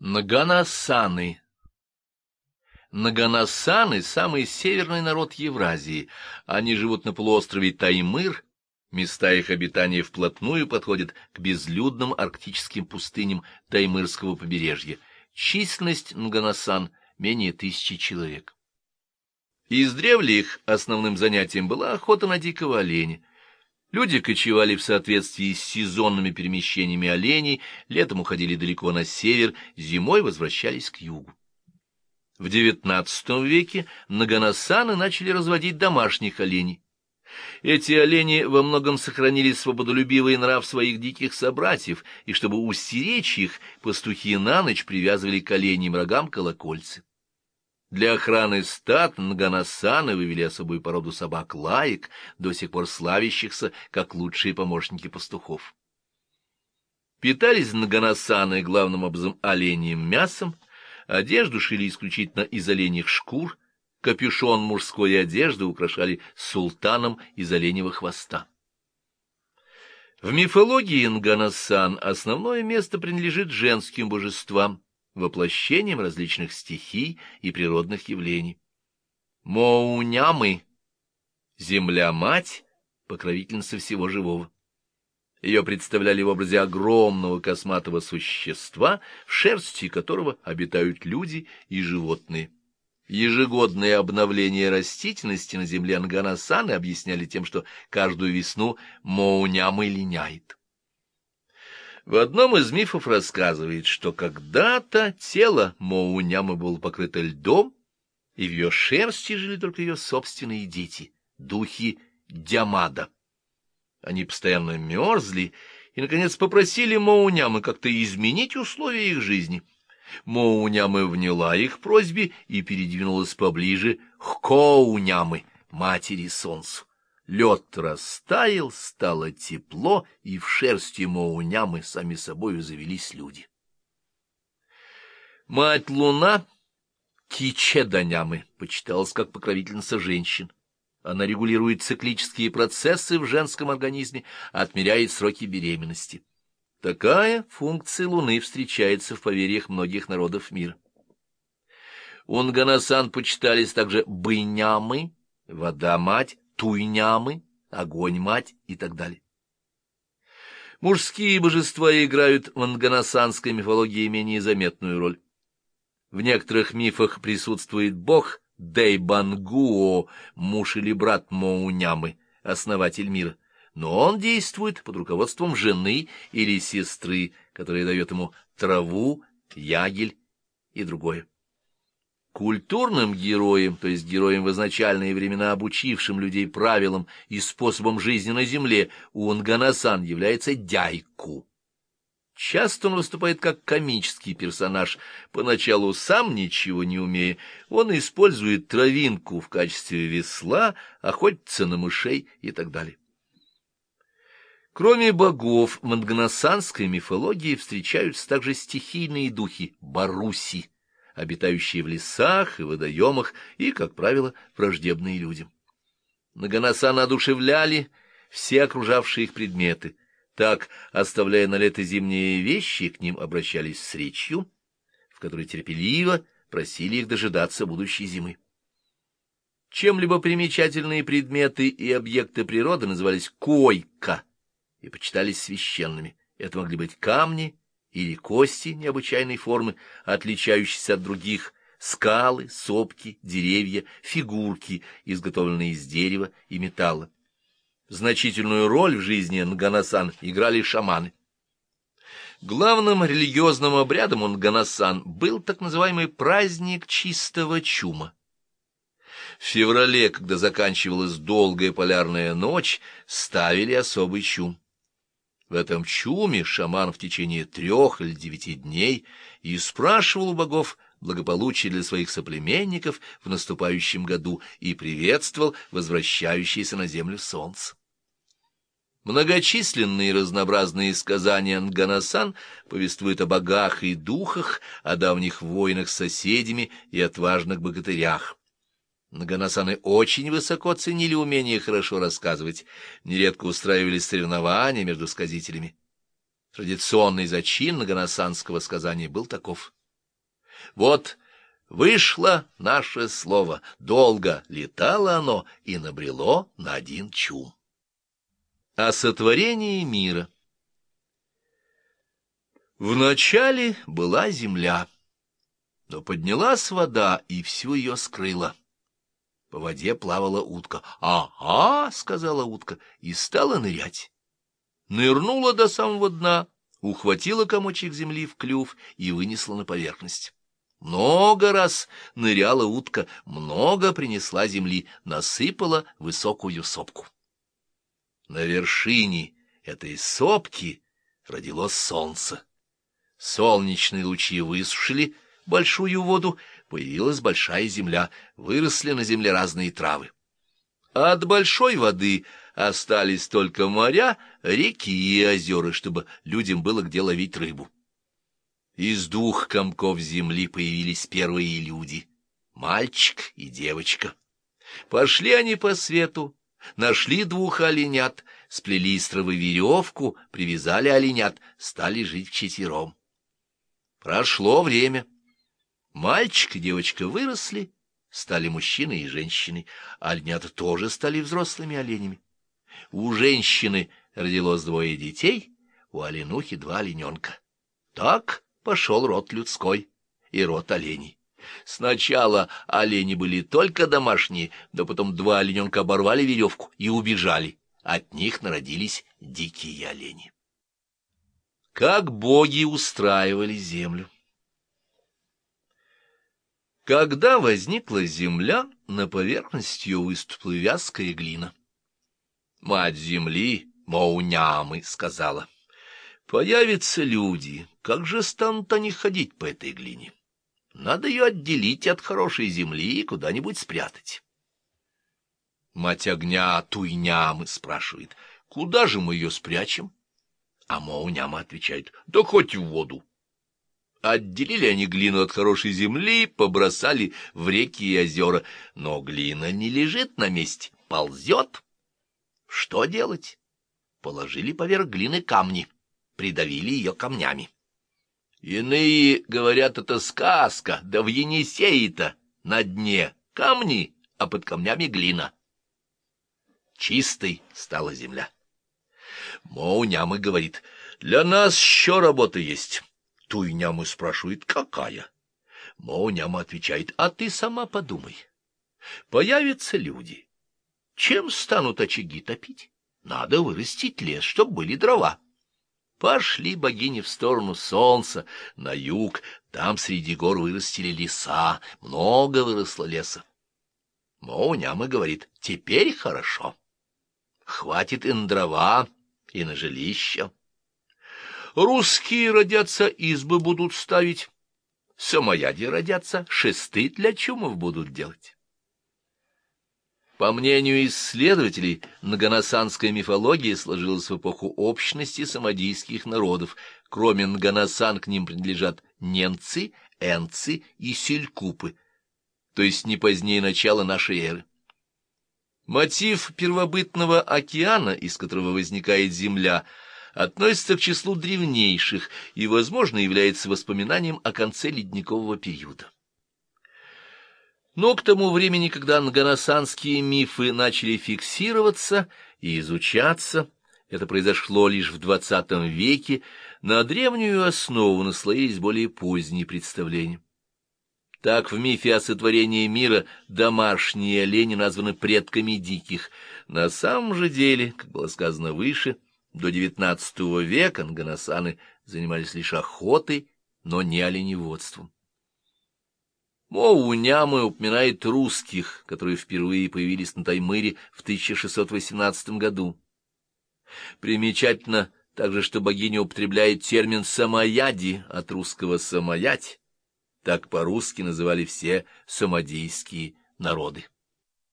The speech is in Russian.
Наганасаны Наганасаны — самый северный народ Евразии. Они живут на полуострове Таймыр, места их обитания вплотную подходят к безлюдным арктическим пустыням Таймырского побережья. Численность Наганасан — менее тысячи человек. Издревле их основным занятием была охота на дикого оленя. Люди кочевали в соответствии с сезонными перемещениями оленей, летом уходили далеко на север, зимой возвращались к югу. В XIX веке наганасаны начали разводить домашних оленей. Эти олени во многом сохранили свободолюбивый нрав своих диких собратьев, и чтобы устеречь их, пастухи на ночь привязывали к оленьим рогам колокольцы. Для охраны стад Нганасаны вывели особую породу собак-лаек, до сих пор славящихся как лучшие помощники пастухов. Питались Нганасаны главным образом оленьим мясом, одежду шили исключительно из оленьих шкур, капюшон мужской одежды украшали султаном из оленевого хвоста. В мифологии Нганасан основное место принадлежит женским божествам, воплощением различных стихий и природных явлений. Моунямы — земля-мать, покровительница всего живого. Ее представляли в образе огромного косматого существа, в шерсти которого обитают люди и животные. Ежегодное обновление растительности на земле Нганасаны объясняли тем, что каждую весну Моунямы линяет. В одном из мифов рассказывает, что когда-то тело Моунямы было покрыто льдом, и в ее шерсти жили только ее собственные дети, духи Дямада. Они постоянно мерзли и, наконец, попросили Моунямы как-то изменить условия их жизни. Моунямы вняла их просьбе и передвинулась поближе к Коунямы, матери солнцу. Лед растаял, стало тепло, и в шерсти Моунямы сами собою завелись люди. Мать Луна, Кичеданямы, почиталась как покровительница женщин. Она регулирует циклические процессы в женском организме, отмеряет сроки беременности. Такая функция Луны встречается в поверьях многих народов мира. Унганасан почитались также бынямы, вода-мать, туйнямы, огонь-мать и так далее. Мужские божества играют в анганасанской мифологии менее заметную роль. В некоторых мифах присутствует бог Дейбангуо, муж или брат Моунямы, основатель мира, но он действует под руководством жены или сестры, которая дает ему траву, ягель и другое. Культурным героем, то есть героем в изначальные времена обучившим людей правилам и способам жизни на земле, Унганасан является Дяйку. Часто он выступает как комический персонаж, поначалу сам ничего не умея, он использует травинку в качестве весла, охотится на мышей и так далее. Кроме богов, в мангнасанской мифологии встречаются также стихийные духи Баруси, обитающие в лесах и водоемах и, как правило, враждебные людям. Наганасана одушевляли все окружавшие их предметы. Так, оставляя на лето зимние вещи, к ним обращались с речью, в которой терпеливо просили их дожидаться будущей зимы. Чем-либо примечательные предметы и объекты природы назывались койка и почитались священными. Это могли быть камни, или кости необычайной формы, отличающиеся от других, скалы, сопки, деревья, фигурки, изготовленные из дерева и металла. Значительную роль в жизни Нганасан играли шаманы. Главным религиозным обрядом Нганасан был так называемый праздник чистого чума. В феврале, когда заканчивалась долгая полярная ночь, ставили особый чум. В этом чуме шаман в течение трех или девяти дней и спрашивал у богов благополучие для своих соплеменников в наступающем году и приветствовал возвращающееся на землю солнце. Многочисленные разнообразные сказания Нганасан повествуют о богах и духах, о давних войнах с соседями и отважных богатырях. Наганасаны очень высоко ценили умение хорошо рассказывать, нередко устраивали соревнования между сказителями. Традиционный зачин наганасанского сказания был таков. Вот вышло наше слово, долго летало оно и набрело на один чум. О сотворении мира Вначале была земля, но поднялась вода и всю ее скрыла. По воде плавала утка. «Ага», — сказала утка, и стала нырять. Нырнула до самого дна, ухватила комочек земли в клюв и вынесла на поверхность. Много раз ныряла утка, много принесла земли, насыпала высокую сопку. На вершине этой сопки родилось солнце. Солнечные лучи высушили большую воду, появилась большая земля, выросли на земле разные травы. От большой воды остались только моря, реки и озера, чтобы людям было где ловить рыбу. Из двух комков земли появились первые люди — мальчик и девочка. Пошли они по свету, нашли двух оленят, сплели из травы веревку, привязали оленят, стали жить вчетвером. Прошло время. Мальчик и девочка выросли, стали мужчиной и женщиной, а оленята тоже стали взрослыми оленями. У женщины родилось двое детей, у оленухи два олененка. Так пошел род людской и род оленей. Сначала олени были только домашние, но потом два олененка оборвали веревку и убежали. От них народились дикие олени как боги устраивали землю. Когда возникла земля, на поверхность ее выступила вязкая глина. Мать земли, Маунямы, сказала, «Появятся люди, как же станут они ходить по этой глине? Надо ее отделить от хорошей земли и куда-нибудь спрятать». Мать огня Туйнямы спрашивает, «Куда же мы ее спрячем?» А Моуняма отвечает, да хоть в воду. Отделили они глину от хорошей земли, побросали в реки и озера, но глина не лежит на месте, ползет. Что делать? Положили поверх глины камни, придавили ее камнями. Иные говорят, это сказка, да в Енисее-то на дне камни, а под камнями глина. Чистой стала земля. Моунямы говорит, для нас еще работа есть. Туйнямы спрашивает, какая? Моуняма отвечает, а ты сама подумай. Появятся люди. Чем станут очаги топить? Надо вырастить лес, чтоб были дрова. Пошли богини в сторону солнца, на юг, там среди гор вырастили леса, много выросло леса. Моуняма говорит, теперь хорошо. Хватит и на дрова, и на жилища. Русские родятся, избы будут ставить, самояди родятся, шесты для чумов будут делать. По мнению исследователей, многоносанская мифология сложилась в эпоху общности самодийских народов. Кроме Нганасан к ним принадлежат ненцы, энцы и селькупы, то есть не позднее начала нашей эры. Мотив первобытного океана, из которого возникает Земля, относится к числу древнейших и, возможно, является воспоминанием о конце ледникового периода. Но к тому времени, когда анганасанские мифы начали фиксироваться и изучаться, это произошло лишь в XX веке, на древнюю основу наслоились более поздние представления. Так в мифе о сотворении мира домашние олени названы предками диких. На самом же деле, как было сказано выше, до XIX века нганасаны занимались лишь охотой, но не оленеводством. Моунямы упоминает русских, которые впервые появились на Таймыре в 1618 году. Примечательно также, что богиня употребляет термин «самояди» от русского «самоять», так по-русски называли все самодийские народы.